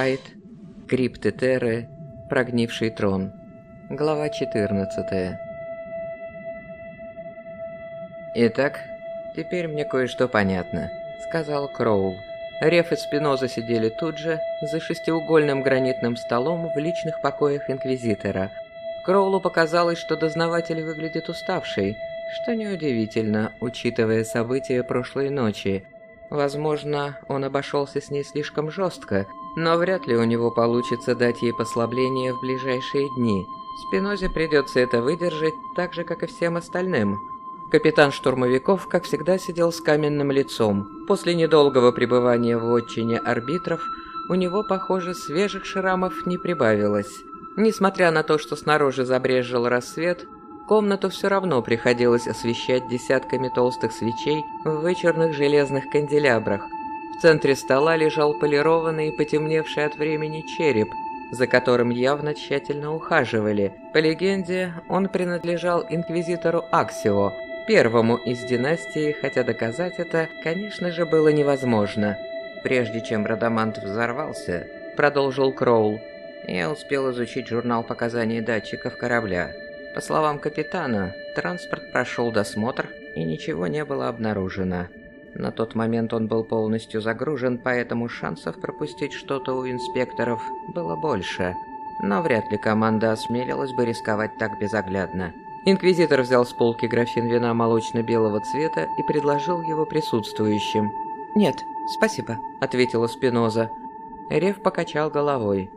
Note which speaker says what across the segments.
Speaker 1: Райт, Крипты Терры, Прогнивший трон. Глава 14. «Итак, теперь мне кое-что понятно», — сказал Кроул. Реф и Спиноза сидели тут же, за шестиугольным гранитным столом в личных покоях Инквизитора. Кроулу показалось, что дознаватель выглядит уставший, что неудивительно, учитывая события прошлой ночи. Возможно, он обошелся с ней слишком жестко, но вряд ли у него получится дать ей послабление в ближайшие дни. Спинозе придется это выдержать, так же, как и всем остальным. Капитан штурмовиков, как всегда, сидел с каменным лицом. После недолгого пребывания в отчине арбитров, у него, похоже, свежих шрамов не прибавилось. Несмотря на то, что снаружи забрезжил рассвет, Комнату все равно приходилось освещать десятками толстых свечей в вычурных железных канделябрах. В центре стола лежал полированный и потемневший от времени череп, за которым явно тщательно ухаживали. По легенде, он принадлежал инквизитору Аксио, первому из династии, хотя доказать это, конечно же, было невозможно. Прежде чем Радамант взорвался, продолжил Кроул, я успел изучить журнал показаний датчиков корабля. По словам капитана, транспорт прошел досмотр и ничего не было обнаружено. На тот момент он был полностью загружен, поэтому шансов пропустить что-то у инспекторов было больше. Но вряд ли команда осмелилась бы рисковать так безоглядно. Инквизитор взял с полки графин вина молочно-белого цвета и предложил его присутствующим. «Нет, спасибо», — ответила Спиноза. Рев покачал головой.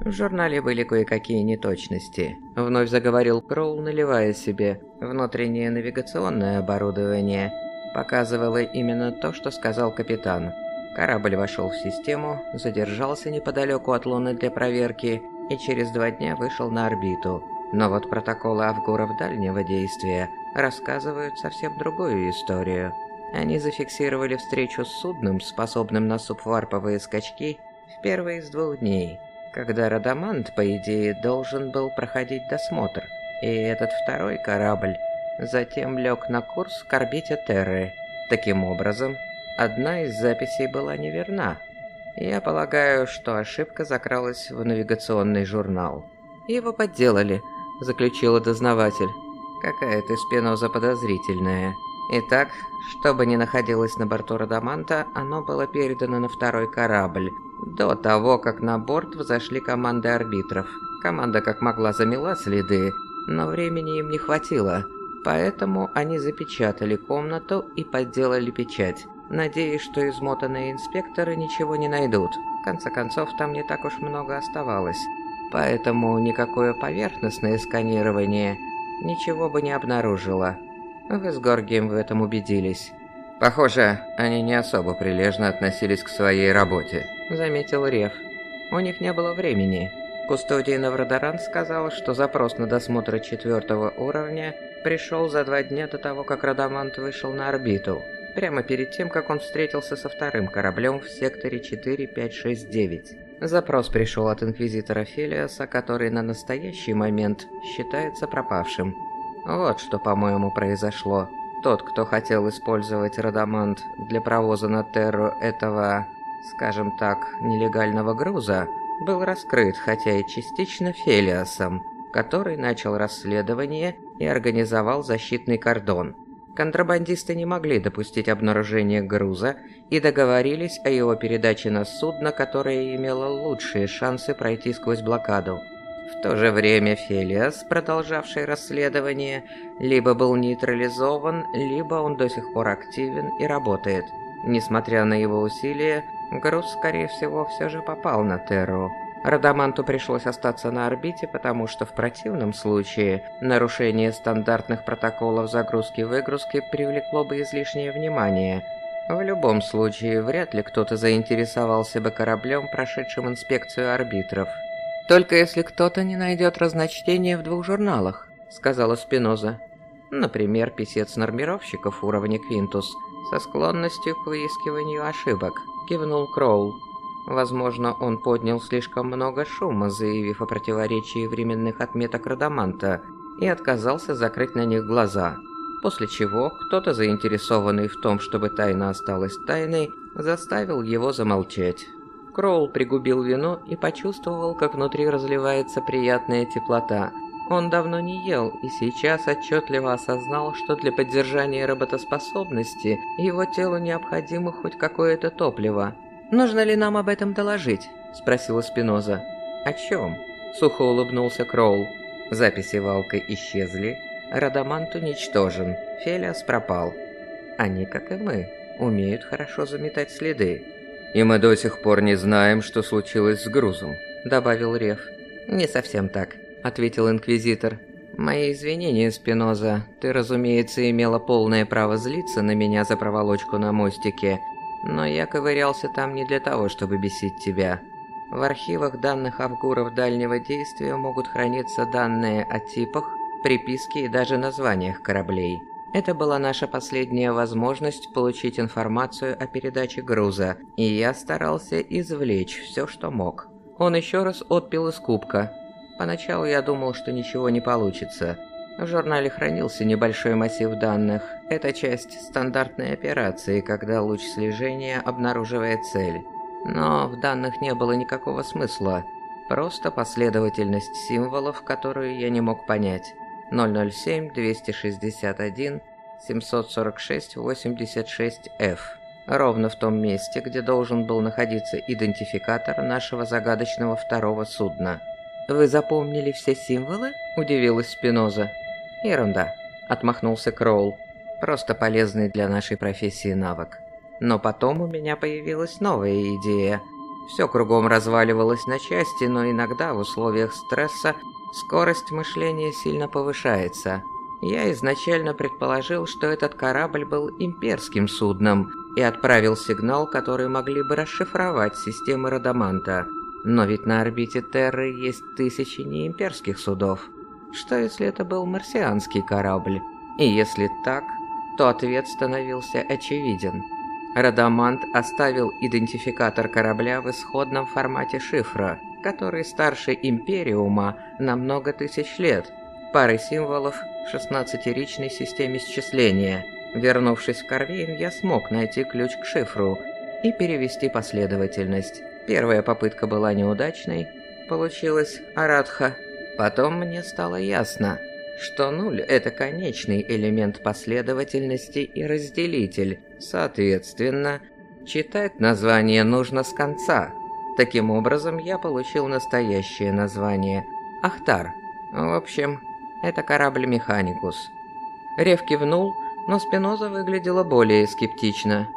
Speaker 1: В журнале были кое-какие неточности. Вновь заговорил Кроул, наливая себе. Внутреннее навигационное оборудование показывало именно то, что сказал капитан. Корабль вошел в систему, задержался неподалеку от Луны для проверки и через два дня вышел на орбиту. Но вот протоколы Авгуров дальнего действия рассказывают совсем другую историю. Они зафиксировали встречу с судном, способным на субварповые скачки, в первые из двух дней – когда Радамант, по идее, должен был проходить досмотр. И этот второй корабль затем лег на курс к орбите Терры. Таким образом, одна из записей была неверна. Я полагаю, что ошибка закралась в навигационный журнал. «Его подделали», — заключила дознаватель. «Какая ты спиноза подозрительная». Итак, что бы ни находилось на борту Радаманта, оно было передано на второй корабль, до того, как на борт взошли команды арбитров. Команда как могла замела следы, но времени им не хватило, поэтому они запечатали комнату и подделали печать, надеясь, что измотанные инспекторы ничего не найдут. В конце концов, там не так уж много оставалось, поэтому никакое поверхностное сканирование ничего бы не обнаружило. Вы с Горгием в этом убедились. Похоже, они не особо прилежно относились к своей работе, заметил Рев. У них не было времени. Кустодий Наврадаран сказал, что запрос на досмотр четвертого уровня пришел за два дня до того, как Радамант вышел на орбиту, прямо перед тем, как он встретился со вторым кораблем в секторе 4569. Запрос пришел от инквизитора Фелиаса, который на настоящий момент считается пропавшим. Вот что, по-моему, произошло. Тот, кто хотел использовать Радамант для провоза на Терру этого, скажем так, нелегального груза, был раскрыт, хотя и частично Фелиасом, который начал расследование и организовал защитный кордон. Контрабандисты не могли допустить обнаружения груза и договорились о его передаче на судно, которое имело лучшие шансы пройти сквозь блокаду. В то же время Фелиас, продолжавший расследование, либо был нейтрализован, либо он до сих пор активен и работает. Несмотря на его усилия, груз, скорее всего, все же попал на Терру. Радаманту пришлось остаться на орбите, потому что в противном случае нарушение стандартных протоколов загрузки-выгрузки привлекло бы излишнее внимание. В любом случае, вряд ли кто-то заинтересовался бы кораблем, прошедшим инспекцию арбитров. «Только если кто-то не найдет разночтения в двух журналах», — сказала Спиноза. Например, писец нормировщиков уровня Квинтус со склонностью к выискиванию ошибок, кивнул Кроул. Возможно, он поднял слишком много шума, заявив о противоречии временных отметок Радаманта, и отказался закрыть на них глаза. После чего кто-то, заинтересованный в том, чтобы тайна осталась тайной, заставил его замолчать. Кроул пригубил вино и почувствовал, как внутри разливается приятная теплота. Он давно не ел и сейчас отчетливо осознал, что для поддержания работоспособности его телу необходимо хоть какое-то топливо. «Нужно ли нам об этом доложить?» – спросила Спиноза. «О чем?» – сухо улыбнулся Кроул. Записи Валка исчезли, Радамант уничтожен, Фелиас пропал. Они, как и мы, умеют хорошо заметать следы. «И мы до сих пор не знаем, что случилось с грузом», — добавил Рев. «Не совсем так», — ответил Инквизитор. «Мои извинения, Спиноза. Ты, разумеется, имела полное право злиться на меня за проволочку на мостике, но я ковырялся там не для того, чтобы бесить тебя. В архивах данных Авгуров дальнего действия могут храниться данные о типах, приписке и даже названиях кораблей. Это была наша последняя возможность получить информацию о передаче груза, и я старался извлечь все, что мог. Он еще раз отпил из кубка. Поначалу я думал, что ничего не получится. В журнале хранился небольшой массив данных. Это часть стандартной операции, когда луч слежения обнаруживает цель. Но в данных не было никакого смысла. Просто последовательность символов, которую я не мог понять. 007-261-746-86F. Ровно в том месте, где должен был находиться идентификатор нашего загадочного второго судна. «Вы запомнили все символы?» – удивилась Спиноза. «Ерунда», – отмахнулся Кроул. «Просто полезный для нашей профессии навык». Но потом у меня появилась новая идея. Все кругом разваливалось на части, но иногда в условиях стресса скорость мышления сильно повышается. Я изначально предположил, что этот корабль был имперским судном и отправил сигнал, который могли бы расшифровать системы Радаманта. Но ведь на орбите Терры есть тысячи неимперских судов. Что если это был марсианский корабль? И если так, то ответ становился очевиден. Радамант оставил идентификатор корабля в исходном формате шифра – который старше Империума на много тысяч лет, пары символов в 16-ричной системе счисления. Вернувшись в Корвейн, я смог найти ключ к шифру и перевести последовательность. Первая попытка была неудачной, получилось Аратха. Потом мне стало ясно, что нуль – это конечный элемент последовательности и разделитель. Соответственно, читать название нужно с конца – Таким образом, я получил настоящее название – Ахтар. В общем, это корабль Механикус. Рев кивнул, но Спиноза выглядела более скептично.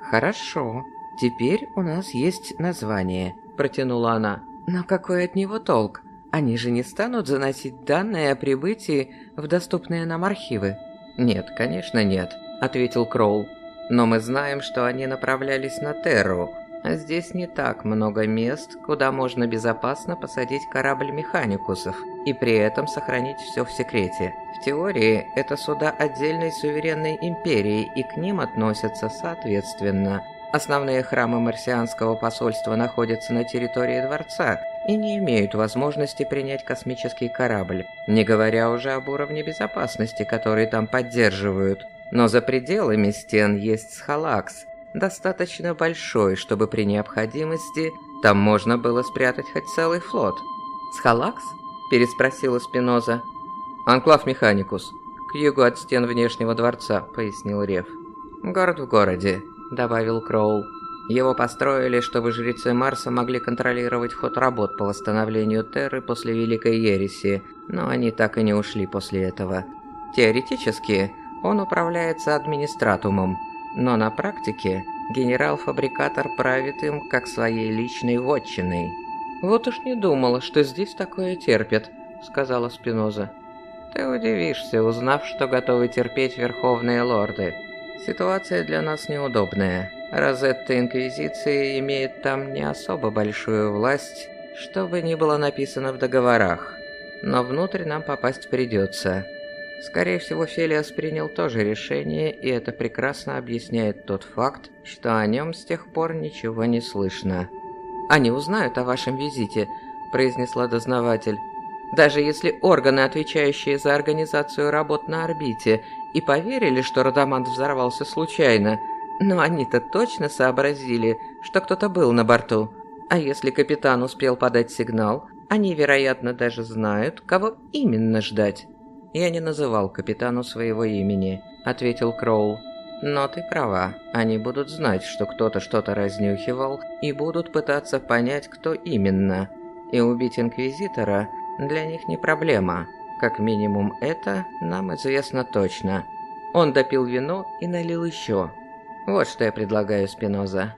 Speaker 1: «Хорошо, теперь у нас есть название», – протянула она. «Но какой от него толк? Они же не станут заносить данные о прибытии в доступные нам архивы?» «Нет, конечно нет», – ответил Кроул. «Но мы знаем, что они направлялись на Терру, Здесь не так много мест, куда можно безопасно посадить корабль механикусов и при этом сохранить все в секрете. В теории, это суда отдельной суверенной империи и к ним относятся соответственно. Основные храмы марсианского посольства находятся на территории дворца и не имеют возможности принять космический корабль, не говоря уже об уровне безопасности, который там поддерживают. Но за пределами стен есть Схалакс – достаточно большой, чтобы при необходимости там можно было спрятать хоть целый флот. «Схалакс?» – переспросила Спиноза. «Анклав Механикус, к югу от стен внешнего дворца», – пояснил Рев. «Город в городе», – добавил Кроул. Его построили, чтобы жрецы Марса могли контролировать ход работ по восстановлению Терры после Великой Ереси, но они так и не ушли после этого. Теоретически, он управляется администратумом, но на практике генерал-фабрикатор правит им как своей личной вотчиной. «Вот уж не думала, что здесь такое терпят», — сказала Спиноза. «Ты удивишься, узнав, что готовы терпеть верховные лорды. Ситуация для нас неудобная. Розетта Инквизиции имеет там не особо большую власть, что бы ни было написано в договорах. Но внутрь нам попасть придется. Скорее всего, Фелиас принял то же решение, и это прекрасно объясняет тот факт, что о нем с тех пор ничего не слышно. «Они узнают о вашем визите», – произнесла дознаватель. «Даже если органы, отвечающие за организацию работ на орбите, и поверили, что Радамант взорвался случайно, но они-то точно сообразили, что кто-то был на борту. А если капитан успел подать сигнал, они, вероятно, даже знают, кого именно ждать. «Я не называл капитану своего имени», — ответил Кроул. «Но ты права, они будут знать, что кто-то что-то разнюхивал, и будут пытаться понять, кто именно. И убить Инквизитора для них не проблема. Как минимум это нам известно точно». Он допил вино и налил еще. «Вот что я предлагаю, Спиноза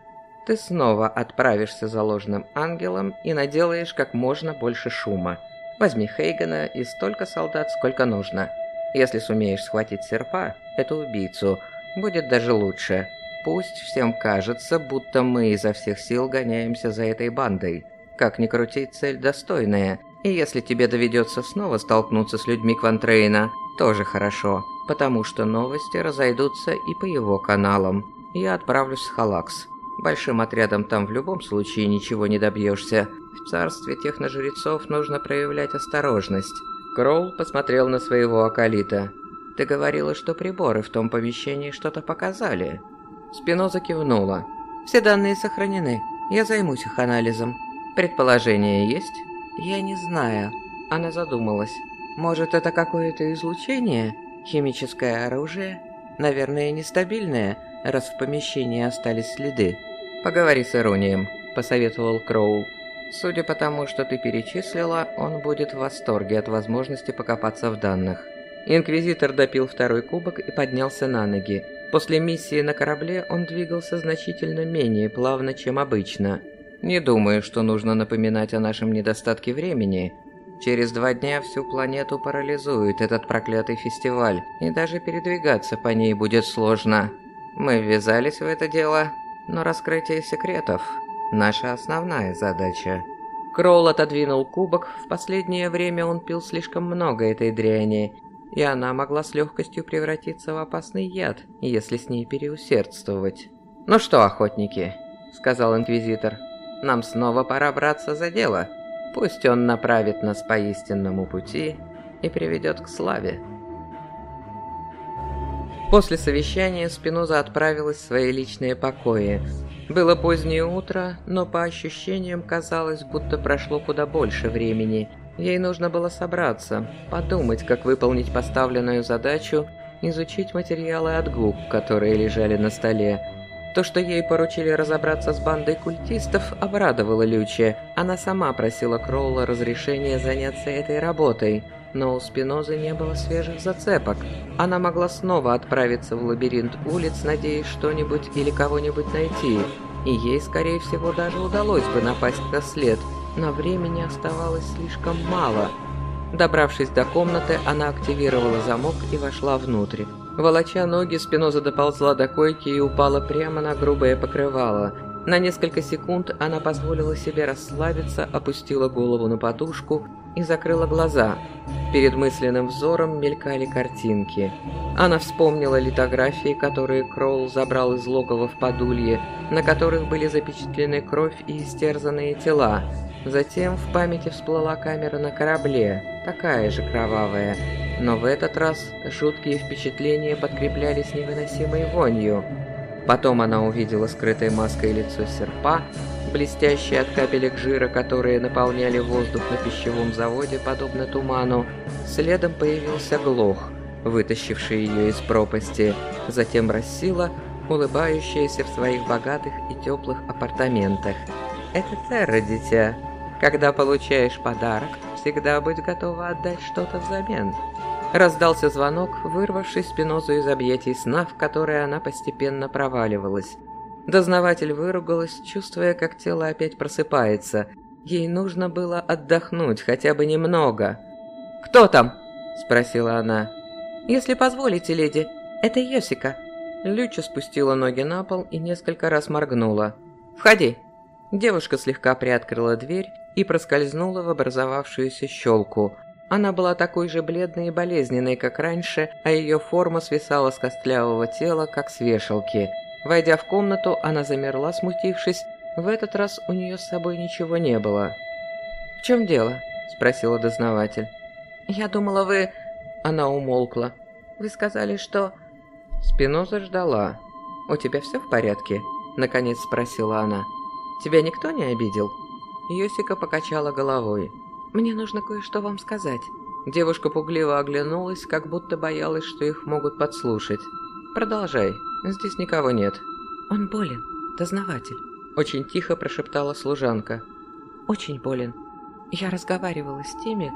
Speaker 1: ты снова отправишься за ложным ангелом и наделаешь как можно больше шума. Возьми Хейгана и столько солдат, сколько нужно. Если сумеешь схватить серпа, эту убийцу, будет даже лучше. Пусть всем кажется, будто мы изо всех сил гоняемся за этой бандой. Как ни крути, цель достойная. И если тебе доведется снова столкнуться с людьми Квантрейна, тоже хорошо, потому что новости разойдутся и по его каналам. Я отправлюсь в Халакс. Большим отрядом там в любом случае ничего не добьешься. В царстве техножрецов нужно проявлять осторожность. Кроул посмотрел на своего Акалита. «Ты говорила, что приборы в том помещении что-то показали». Спиноза кивнула. «Все данные сохранены. Я займусь их анализом. Предположение есть?» «Я не знаю». Она задумалась. «Может, это какое-то излучение? Химическое оружие? Наверное, нестабильное, раз в помещении остались следы». «Поговори с Иронием», — посоветовал Кроул. «Судя по тому, что ты перечислила, он будет в восторге от возможности покопаться в данных». Инквизитор допил второй кубок и поднялся на ноги. После миссии на корабле он двигался значительно менее плавно, чем обычно. «Не думаю, что нужно напоминать о нашем недостатке времени. Через два дня всю планету парализует этот проклятый фестиваль, и даже передвигаться по ней будет сложно. Мы ввязались в это дело, но раскрытие секретов – наша основная задача. Кроул отодвинул кубок, в последнее время он пил слишком много этой дряни, и она могла с легкостью превратиться в опасный яд, если с ней переусердствовать. «Ну что, охотники», — сказал Инквизитор, — «нам снова пора браться за дело. Пусть он направит нас по истинному пути и приведет к славе». После совещания Спиноза отправилась в свои личные покои. Было позднее утро, но по ощущениям казалось, будто прошло куда больше времени. Ей нужно было собраться, подумать, как выполнить поставленную задачу, изучить материалы от губ, которые лежали на столе. То, что ей поручили разобраться с бандой культистов, обрадовало Лючи. Она сама просила Кроула разрешения заняться этой работой – но у Спинозы не было свежих зацепок. Она могла снова отправиться в лабиринт улиц, надеясь что-нибудь или кого-нибудь найти, и ей, скорее всего, даже удалось бы напасть на след, но времени оставалось слишком мало. Добравшись до комнаты, она активировала замок и вошла внутрь. Волоча ноги, Спиноза доползла до койки и упала прямо на грубое покрывало. На несколько секунд она позволила себе расслабиться, опустила голову на подушку и закрыла глаза. Перед мысленным взором мелькали картинки. Она вспомнила литографии, которые Кроул забрал из логова в Подулье, на которых были запечатлены кровь и истерзанные тела. Затем в памяти всплыла камера на корабле, такая же кровавая. Но в этот раз жуткие впечатления подкреплялись невыносимой вонью. Потом она увидела скрытой маской лицо серпа, блестящие от капелек жира, которые наполняли воздух на пищевом заводе, подобно туману. Следом появился Глох, вытащивший ее из пропасти, затем Рассила, улыбающаяся в своих богатых и теплых апартаментах. «Это Терра, дитя. Когда получаешь подарок, всегда будь готова отдать что-то взамен». Раздался звонок, вырвавший Спинозу из объятий сна, в которые она постепенно проваливалась. Дознаватель выругалась, чувствуя, как тело опять просыпается. Ей нужно было отдохнуть хотя бы немного. «Кто там?» – спросила она. «Если позволите, леди, это Йосика». Люча спустила ноги на пол и несколько раз моргнула. «Входи». Девушка слегка приоткрыла дверь и проскользнула в образовавшуюся щелку – она была такой же бледной и болезненной, как раньше, а ее форма свисала с костлявого тела, как с вешалки. Войдя в комнату, она замерла, смутившись. В этот раз у нее с собой ничего не было. «В чем дело?» – спросила дознаватель. «Я думала, вы...» Она умолкла. «Вы сказали, что...» Спиноза ждала. «У тебя все в порядке?» – наконец спросила она. Тебя никто не обидел?» Йосика покачала головой. «Мне нужно кое-что вам сказать». Девушка пугливо оглянулась, как будто боялась, что их могут подслушать. «Продолжай, здесь никого нет». «Он болен, дознаватель», — очень тихо прошептала служанка. «Очень болен. Я разговаривала с теми,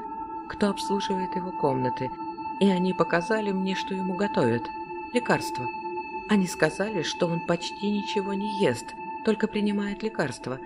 Speaker 1: кто обслуживает его комнаты, и они показали мне, что ему готовят. Лекарства. Они сказали, что он почти ничего не ест, только принимает лекарства,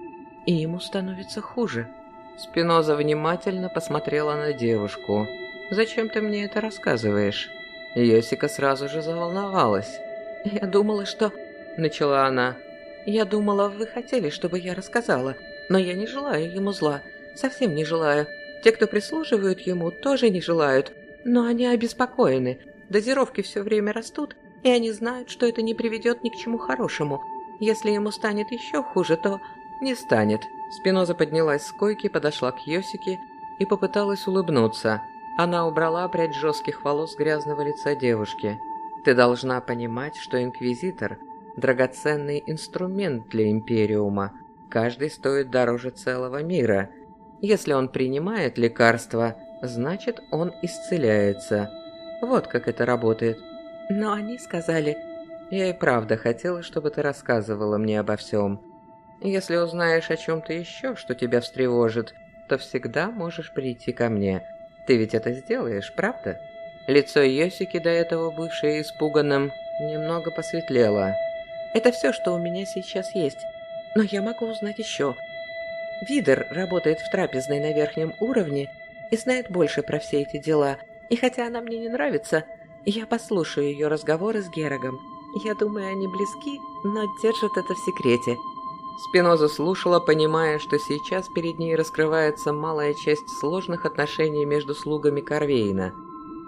Speaker 1: и ему становится хуже». Спиноза внимательно посмотрела на девушку. «Зачем ты мне это рассказываешь?» Йосика сразу же заволновалась. «Я думала, что...» — начала она. «Я думала, вы хотели, чтобы я рассказала, но я не желаю ему зла, совсем не желаю. Те, кто прислуживают ему, тоже не желают, но они обеспокоены. Дозировки все время растут, и они знают, что это не приведет ни к чему хорошему. Если ему станет еще хуже, то не станет. Спиноза поднялась с койки, подошла к Йосике и попыталась улыбнуться. Она убрала прядь жестких волос грязного лица девушки. «Ты должна понимать, что Инквизитор – драгоценный инструмент для Империума. Каждый стоит дороже целого мира. Если он принимает лекарства, значит он исцеляется. Вот как это работает. Но они сказали... Я и правда хотела, чтобы ты рассказывала мне обо всем. Если узнаешь о чем-то еще, что тебя встревожит, то всегда можешь прийти ко мне. Ты ведь это сделаешь, правда?» Лицо Йосики, до этого бывшее испуганным, немного посветлело. «Это все, что у меня сейчас есть. Но я могу узнать еще. Видер работает в трапезной на верхнем уровне и знает больше про все эти дела. И хотя она мне не нравится, я послушаю ее разговоры с Герогом. Я думаю, они близки, но держат это в секрете. Спиноза слушала, понимая, что сейчас перед ней раскрывается малая часть сложных отношений между слугами Корвейна.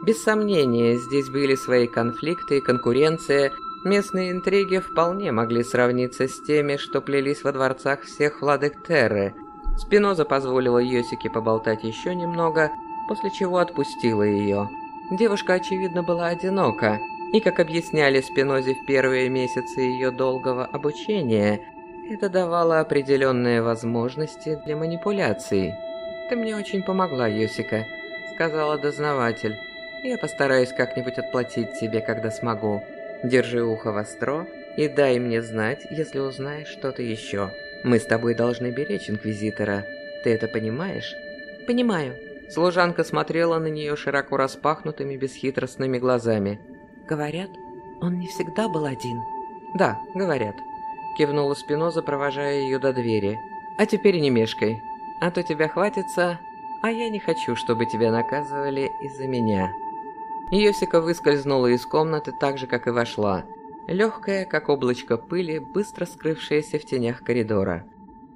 Speaker 1: Без сомнения, здесь были свои конфликты и конкуренция. Местные интриги вполне могли сравниться с теми, что плелись во дворцах всех владык Терры. Спиноза позволила Йосике поболтать еще немного, после чего отпустила ее. Девушка, очевидно, была одинока, и, как объясняли Спинозе в первые месяцы ее долгого обучения – это давало определенные возможности для манипуляций. «Ты мне очень помогла, Юсика», — сказала дознаватель. «Я постараюсь как-нибудь отплатить тебе, когда смогу. Держи ухо востро и дай мне знать, если узнаешь что-то еще. Мы с тобой должны беречь Инквизитора. Ты это понимаешь?» «Понимаю». Служанка смотрела на нее широко распахнутыми бесхитростными глазами. «Говорят, он не всегда был один». «Да, говорят» кивнула Спиноза, провожая ее до двери. «А теперь не мешкай, а то тебя хватится, а я не хочу, чтобы тебя наказывали из-за меня». Йосика выскользнула из комнаты так же, как и вошла. Легкая, как облачко пыли, быстро скрывшаяся в тенях коридора.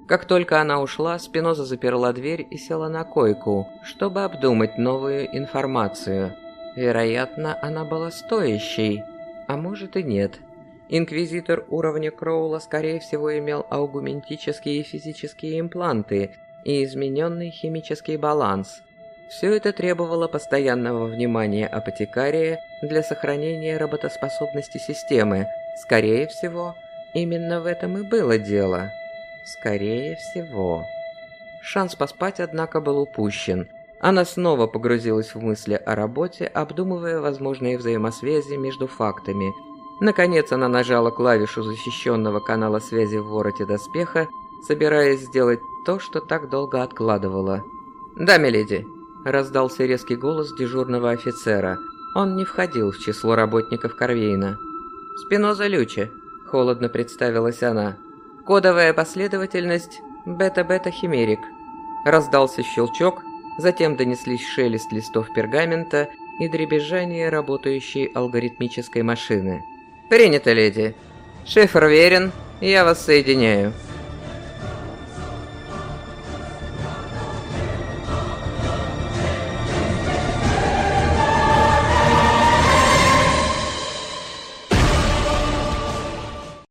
Speaker 1: Как только она ушла, Спиноза заперла дверь и села на койку, чтобы обдумать новую информацию. Вероятно, она была стоящей, а может и нет. Инквизитор уровня Кроула, скорее всего, имел аугументические и физические импланты и измененный химический баланс. Все это требовало постоянного внимания апотекария для сохранения работоспособности системы. Скорее всего, именно в этом и было дело. Скорее всего. Шанс поспать, однако, был упущен. Она снова погрузилась в мысли о работе, обдумывая возможные взаимосвязи между фактами – Наконец она нажала клавишу защищенного канала связи в вороте доспеха, собираясь сделать то, что так долго откладывала. «Да, миледи», — раздался резкий голос дежурного офицера. Он не входил в число работников Корвейна. «Спиноза Лючи», — холодно представилась она. «Кодовая последовательность бета-бета-химерик». Раздался щелчок, затем донеслись шелест листов пергамента и дребезжание работающей алгоритмической машины. «Принято, леди. Шифр верен, я вас соединяю».